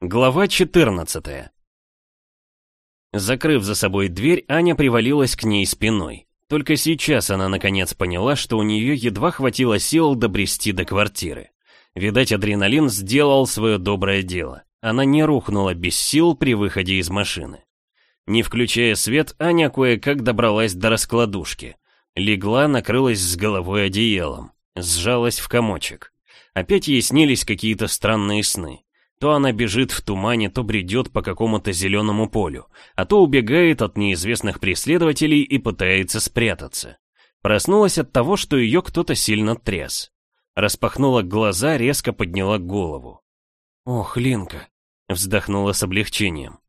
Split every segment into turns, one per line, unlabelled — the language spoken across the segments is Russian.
Глава 14 Закрыв за собой дверь, Аня привалилась к ней спиной. Только сейчас она наконец поняла, что у нее едва хватило сил добрести до квартиры. Видать, адреналин сделал свое доброе дело. Она не рухнула без сил при выходе из машины. Не включая свет, Аня кое-как добралась до раскладушки. Легла, накрылась с головой одеялом. Сжалась в комочек. Опять ей снились какие-то странные сны. То она бежит в тумане, то бредет по какому-то зеленому полю, а то убегает от неизвестных преследователей и пытается спрятаться. Проснулась от того, что ее кто-то сильно тряс. Распахнула глаза, резко подняла голову. «Ох, Линка!» — вздохнула с облегчением.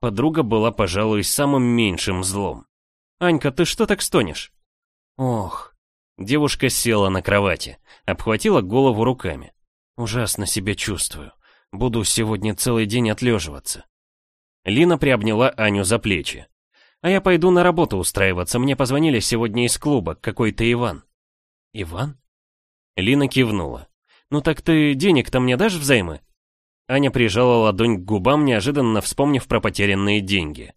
Подруга была, пожалуй, самым меньшим злом. «Анька, ты что так стонешь?» «Ох!» Девушка села на кровати, обхватила голову руками. «Ужасно себя чувствую. Буду сегодня целый день отлеживаться. Лина приобняла Аню за плечи. А я пойду на работу устраиваться. Мне позвонили сегодня из клуба, какой-то Иван. Иван? Лина кивнула. Ну так ты денег-то мне дашь взаймы? Аня прижала ладонь к губам, неожиданно вспомнив про потерянные деньги.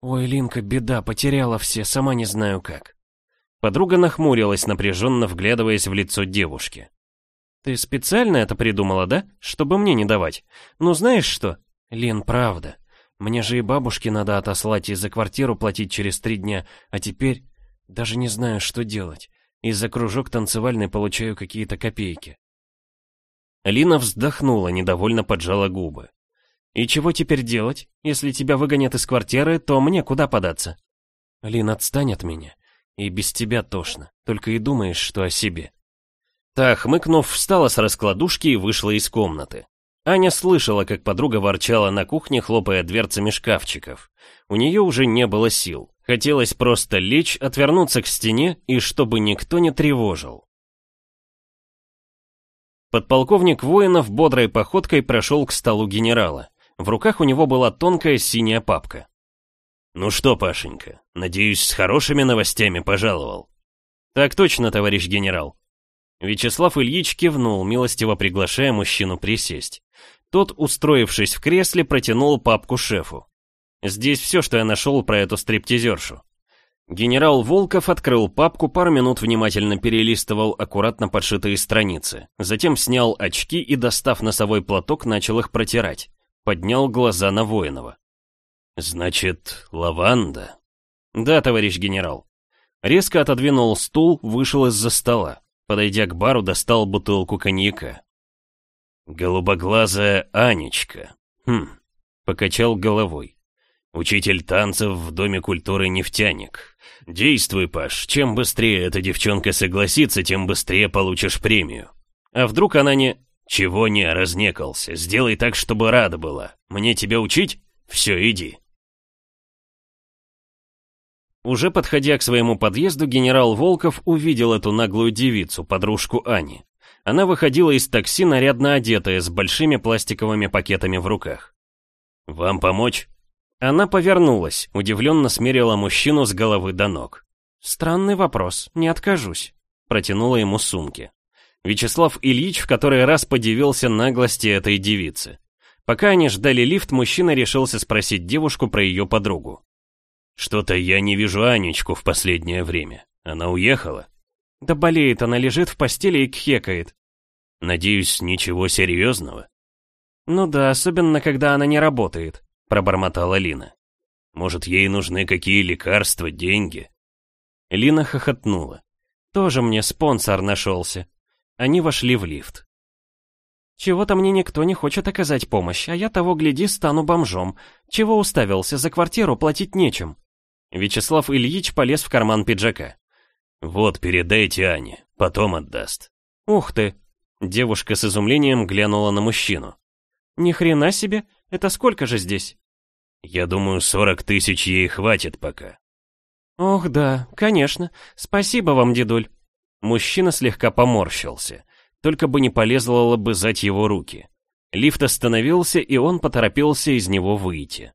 «Ой, Линка, беда, потеряла все, сама не знаю как». Подруга нахмурилась, напряженно вглядываясь в лицо девушки. Ты специально это придумала, да? Чтобы мне не давать. Ну знаешь что? Лен, правда. Мне же и бабушке надо отослать и за квартиру платить через три дня, а теперь даже не знаю, что делать. И за кружок танцевальный получаю какие-то копейки. Лина вздохнула, недовольно поджала губы. «И чего теперь делать? Если тебя выгонят из квартиры, то мне куда податься?» «Лин, отстань от меня. И без тебя тошно. Только и думаешь, что о себе». Та, хмыкнув, встала с раскладушки и вышла из комнаты. Аня слышала, как подруга ворчала на кухне, хлопая дверцами шкафчиков. У нее уже не было сил. Хотелось просто лечь, отвернуться к стене и чтобы никто не тревожил. Подполковник воинов бодрой походкой прошел к столу генерала. В руках у него была тонкая синяя папка. «Ну что, Пашенька, надеюсь, с хорошими новостями пожаловал?» «Так точно, товарищ генерал», Вячеслав Ильич кивнул, милостиво приглашая мужчину присесть. Тот, устроившись в кресле, протянул папку шефу. «Здесь все, что я нашел про эту стриптизершу». Генерал Волков открыл папку, пару минут внимательно перелистывал аккуратно подшитые страницы. Затем снял очки и, достав носовой платок, начал их протирать. Поднял глаза на Воинова. «Значит, лаванда?» «Да, товарищ генерал». Резко отодвинул стул, вышел из-за стола. Подойдя к бару, достал бутылку коньяка. «Голубоглазая Анечка. Хм, покачал головой. Учитель танцев в Доме культуры «Нефтяник». Действуй, Паш, чем быстрее эта девчонка согласится, тем быстрее получишь премию. А вдруг она не... Чего не, разнекался. Сделай так, чтобы рада была. Мне тебя учить? Все, иди. Уже подходя к своему подъезду, генерал Волков увидел эту наглую девицу, подружку Ани. Она выходила из такси нарядно одетая, с большими пластиковыми пакетами в руках. «Вам помочь?» Она повернулась, удивленно смерила мужчину с головы до ног. «Странный вопрос, не откажусь», — протянула ему сумки. Вячеслав Ильич в который раз подивился наглости этой девицы. Пока они ждали лифт, мужчина решился спросить девушку про ее подругу. «Что-то я не вижу Анечку в последнее время. Она уехала?» «Да болеет, она лежит в постели и кхекает». «Надеюсь, ничего серьезного?» «Ну да, особенно, когда она не работает», — пробормотала Лина. «Может, ей нужны какие лекарства, деньги?» Лина хохотнула. «Тоже мне спонсор нашелся». Они вошли в лифт. «Чего-то мне никто не хочет оказать помощь, а я того, гляди, стану бомжом. Чего уставился, за квартиру платить нечем». Вячеслав Ильич полез в карман пиджака. «Вот, передайте Ане, потом отдаст». «Ух ты!» Девушка с изумлением глянула на мужчину. «Ни хрена себе! Это сколько же здесь?» «Я думаю, сорок тысяч ей хватит пока». «Ох, да, конечно. Спасибо вам, дедуль». Мужчина слегка поморщился. Только бы не полезла лобызать его руки. Лифт остановился, и он поторопился из него выйти.